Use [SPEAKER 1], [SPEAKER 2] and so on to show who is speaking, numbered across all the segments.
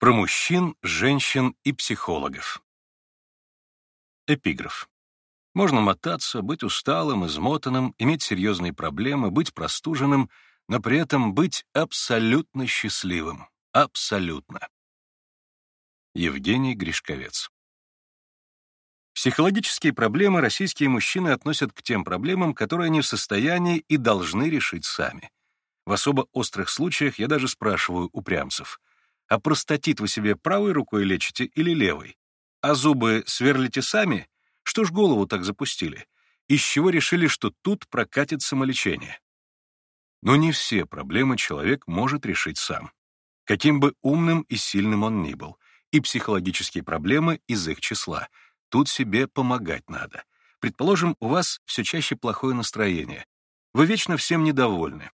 [SPEAKER 1] Про мужчин, женщин и психологов. Эпиграф. Можно мотаться, быть усталым, измотанным, иметь серьезные проблемы, быть простуженным, но при этом быть абсолютно счастливым. Абсолютно. Евгений Гришковец. Психологические проблемы российские мужчины относят к тем проблемам, которые они в состоянии и должны решить сами. В особо острых случаях я даже спрашиваю упрямцев — а простатит вы себе правой рукой лечите или левой? А зубы сверлите сами? Что ж голову так запустили? Из чего решили, что тут прокатит самолечение? Но не все проблемы человек может решить сам. Каким бы умным и сильным он ни был. И психологические проблемы из их числа. Тут себе помогать надо. Предположим, у вас все чаще плохое настроение. Вы вечно всем недовольны.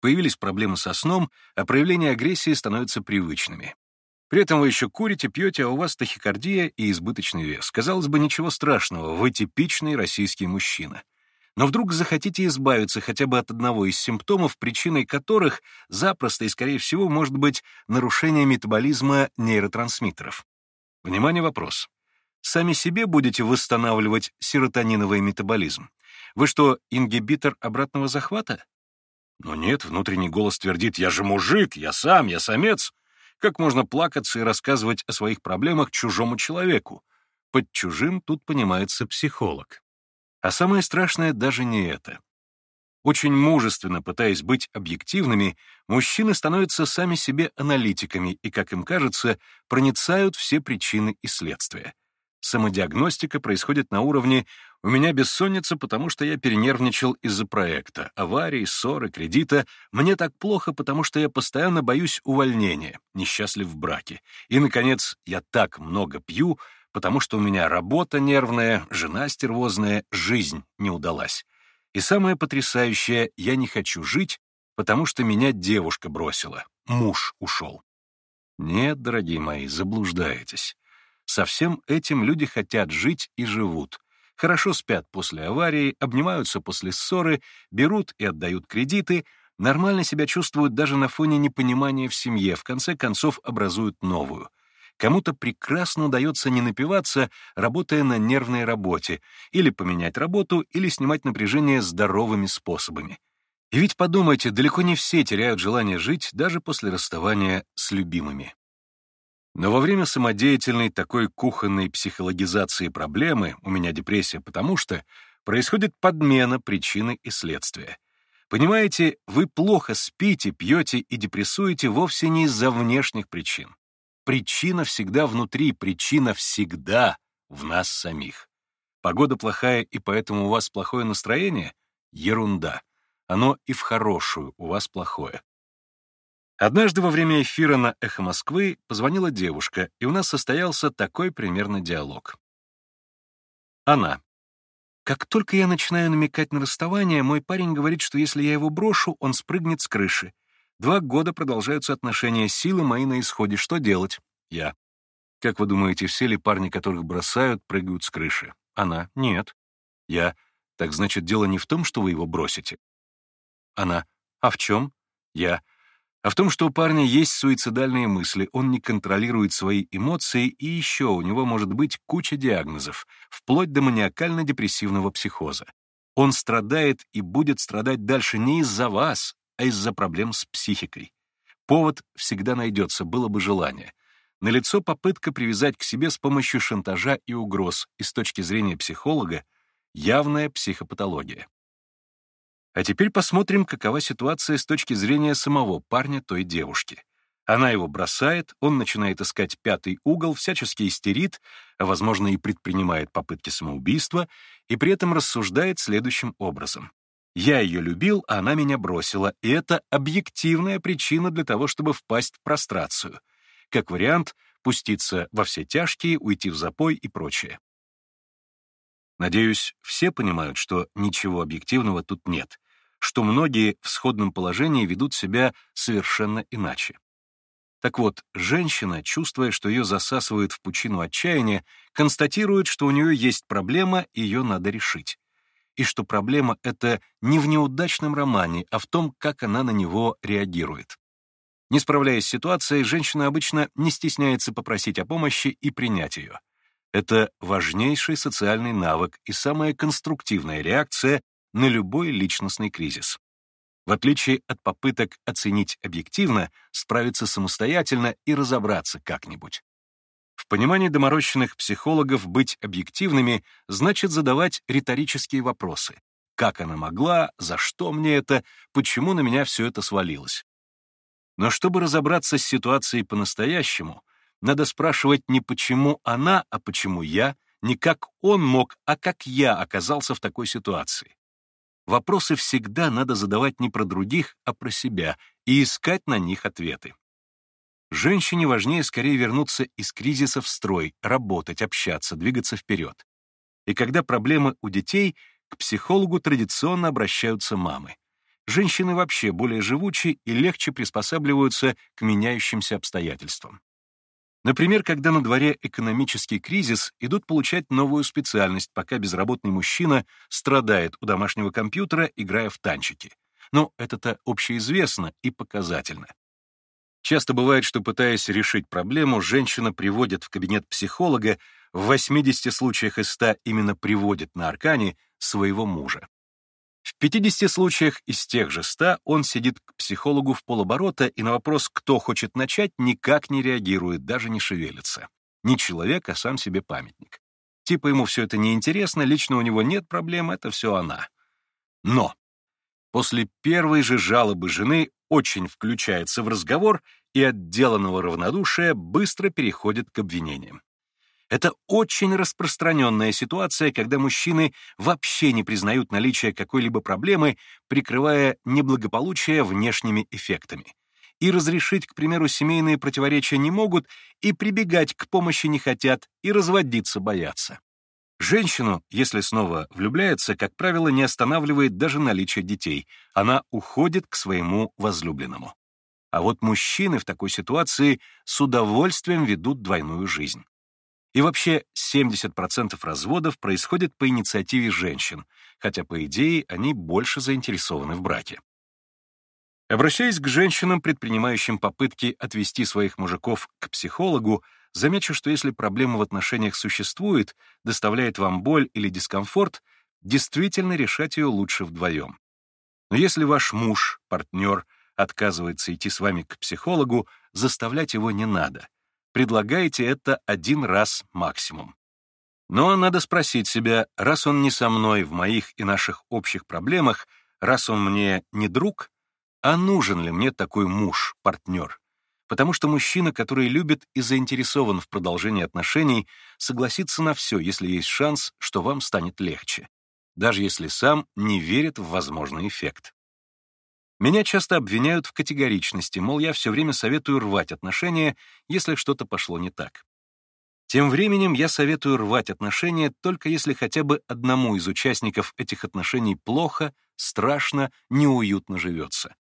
[SPEAKER 1] Появились проблемы со сном, а проявления агрессии становятся привычными. При этом вы еще курите, пьете, а у вас тахикардия и избыточный вес. Казалось бы, ничего страшного, вы типичный российский мужчина. Но вдруг захотите избавиться хотя бы от одного из симптомов, причиной которых запросто и, скорее всего, может быть нарушение метаболизма нейротрансмиттеров. Внимание, вопрос. Сами себе будете восстанавливать серотониновый метаболизм? Вы что, ингибитор обратного захвата? Но нет, внутренний голос твердит «Я же мужик, я сам, я самец». Как можно плакаться и рассказывать о своих проблемах чужому человеку? Под чужим тут понимается психолог. А самое страшное даже не это. Очень мужественно пытаясь быть объективными, мужчины становятся сами себе аналитиками и, как им кажется, проницают все причины и следствия. Самодиагностика происходит на уровне «у меня бессонница, потому что я перенервничал из-за проекта, аварии, ссоры, кредита, мне так плохо, потому что я постоянно боюсь увольнения, несчастлив в браке, и, наконец, я так много пью, потому что у меня работа нервная, жена стервозная, жизнь не удалась. И самое потрясающее, я не хочу жить, потому что меня девушка бросила, муж ушел. Нет, дорогие мои, заблуждаетесь. Со всем этим люди хотят жить и живут. Хорошо спят после аварии, обнимаются после ссоры, берут и отдают кредиты, нормально себя чувствуют даже на фоне непонимания в семье, в конце концов образуют новую. Кому-то прекрасно удается не напиваться, работая на нервной работе, или поменять работу, или снимать напряжение здоровыми способами. И ведь подумайте, далеко не все теряют желание жить даже после расставания с любимыми. Но во время самодеятельной такой кухонной психологизации проблемы «у меня депрессия, потому что» происходит подмена причины и следствия. Понимаете, вы плохо спите, пьете и депрессуете вовсе не из-за внешних причин. Причина всегда внутри, причина всегда в нас самих. Погода плохая, и поэтому у вас плохое настроение? Ерунда. Оно и в хорошую у вас плохое. Однажды во время эфира на «Эхо Москвы» позвонила девушка, и у нас состоялся такой примерно диалог. Она. Как только я начинаю намекать на расставание, мой парень говорит, что если я его брошу, он спрыгнет с крыши. Два года продолжаются отношения, силы мои на исходе. Что делать? Я. Как вы думаете, все ли парни, которых бросают, прыгают с крыши? Она. Нет. Я. Так значит, дело не в том, что вы его бросите. Она. А в чем? Я а в том, что у парня есть суицидальные мысли, он не контролирует свои эмоции, и еще у него может быть куча диагнозов, вплоть до маниакально-депрессивного психоза. Он страдает и будет страдать дальше не из-за вас, а из-за проблем с психикой. Повод всегда найдется, было бы желание. Налицо попытка привязать к себе с помощью шантажа и угроз, и с точки зрения психолога, явная психопатология. А теперь посмотрим, какова ситуация с точки зрения самого парня той девушки. Она его бросает, он начинает искать пятый угол, всячески истерит, а, возможно, и предпринимает попытки самоубийства, и при этом рассуждает следующим образом. «Я ее любил, а она меня бросила, и это объективная причина для того, чтобы впасть в прострацию. Как вариант, пуститься во все тяжкие, уйти в запой и прочее. Надеюсь, все понимают, что ничего объективного тут нет, что многие в сходном положении ведут себя совершенно иначе. Так вот, женщина, чувствуя, что ее засасывают в пучину отчаяния, констатирует, что у нее есть проблема, и ее надо решить. И что проблема — это не в неудачном романе, а в том, как она на него реагирует. Не справляясь с ситуацией, женщина обычно не стесняется попросить о помощи и принять ее. Это важнейший социальный навык и самая конструктивная реакция на любой личностный кризис. В отличие от попыток оценить объективно, справиться самостоятельно и разобраться как-нибудь. В понимании доморощенных психологов быть объективными значит задавать риторические вопросы. Как она могла, за что мне это, почему на меня все это свалилось? Но чтобы разобраться с ситуацией по-настоящему, надо спрашивать не почему она, а почему я, не как он мог, а как я оказался в такой ситуации. Вопросы всегда надо задавать не про других, а про себя и искать на них ответы. Женщине важнее скорее вернуться из кризиса в строй, работать, общаться, двигаться вперед. И когда проблемы у детей, к психологу традиционно обращаются мамы. Женщины вообще более живучи и легче приспосабливаются к меняющимся обстоятельствам. Например, когда на дворе экономический кризис, идут получать новую специальность, пока безработный мужчина страдает у домашнего компьютера, играя в танчики. Но это-то общеизвестно и показательно. Часто бывает, что, пытаясь решить проблему, женщина приводит в кабинет психолога, в 80 случаях из 100 именно приводит на аркане своего мужа. В 50 случаях из тех же 100 он сидит к психологу в полоборота и на вопрос «кто хочет начать» никак не реагирует, даже не шевелится. Не человек, а сам себе памятник. Типа ему все это неинтересно, лично у него нет проблем, это все она. Но после первой же жалобы жены очень включается в разговор и от деланного равнодушия быстро переходит к обвинениям. Это очень распространенная ситуация, когда мужчины вообще не признают наличие какой-либо проблемы, прикрывая неблагополучие внешними эффектами. И разрешить, к примеру, семейные противоречия не могут, и прибегать к помощи не хотят, и разводиться боятся. Женщину, если снова влюбляется, как правило, не останавливает даже наличие детей. Она уходит к своему возлюбленному. А вот мужчины в такой ситуации с удовольствием ведут двойную жизнь. И вообще 70% разводов происходит по инициативе женщин, хотя, по идее, они больше заинтересованы в браке. Обращаясь к женщинам, предпринимающим попытки отвести своих мужиков к психологу, замечу, что если проблема в отношениях существует, доставляет вам боль или дискомфорт, действительно решать ее лучше вдвоем. Но если ваш муж, партнер, отказывается идти с вами к психологу, заставлять его не надо. Предлагайте это один раз максимум. Но надо спросить себя, раз он не со мной в моих и наших общих проблемах, раз он мне не друг, а нужен ли мне такой муж, партнер? Потому что мужчина, который любит и заинтересован в продолжении отношений, согласится на все, если есть шанс, что вам станет легче, даже если сам не верит в возможный эффект. Меня часто обвиняют в категоричности, мол, я все время советую рвать отношения, если что-то пошло не так. Тем временем я советую рвать отношения только если хотя бы одному из участников этих отношений плохо, страшно, неуютно живется.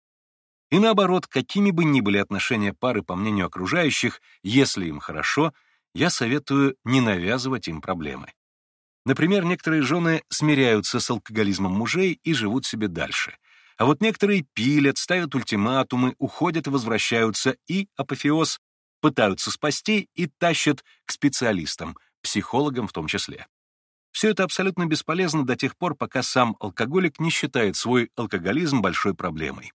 [SPEAKER 1] И наоборот, какими бы ни были отношения пары по мнению окружающих, если им хорошо, я советую не навязывать им проблемы. Например, некоторые жены смиряются с алкоголизмом мужей и живут себе дальше. А вот некоторые пилят, ставят ультиматумы, уходят и возвращаются, и, апофеоз, пытаются спасти и тащат к специалистам, психологам в том числе. Все это абсолютно бесполезно до тех пор, пока сам алкоголик не считает свой алкоголизм большой проблемой.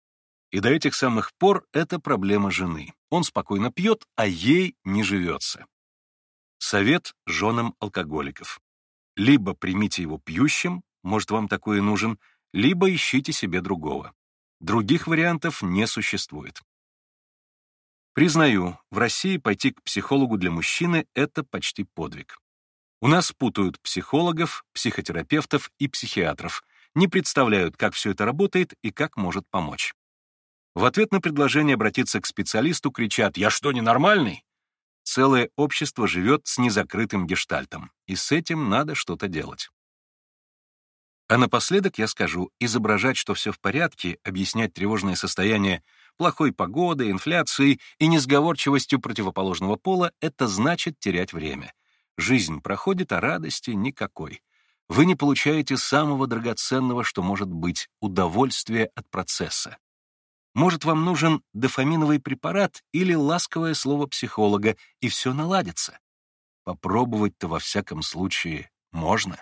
[SPEAKER 1] И до этих самых пор это проблема жены. Он спокойно пьет, а ей не живется. Совет женам алкоголиков. Либо примите его пьющим, может, вам такое нужен, либо ищите себе другого. Других вариантов не существует. Признаю, в России пойти к психологу для мужчины — это почти подвиг. У нас путают психологов, психотерапевтов и психиатров, не представляют, как все это работает и как может помочь. В ответ на предложение обратиться к специалисту кричат «Я что, ненормальный?» Целое общество живет с незакрытым гештальтом, и с этим надо что-то делать. А напоследок я скажу, изображать, что все в порядке, объяснять тревожное состояние плохой погодой, инфляцией и несговорчивостью противоположного пола — это значит терять время. Жизнь проходит, а радости никакой. Вы не получаете самого драгоценного, что может быть — удовольствие от процесса. Может, вам нужен дофаминовый препарат или ласковое слово психолога, и все наладится. Попробовать-то во всяком случае можно.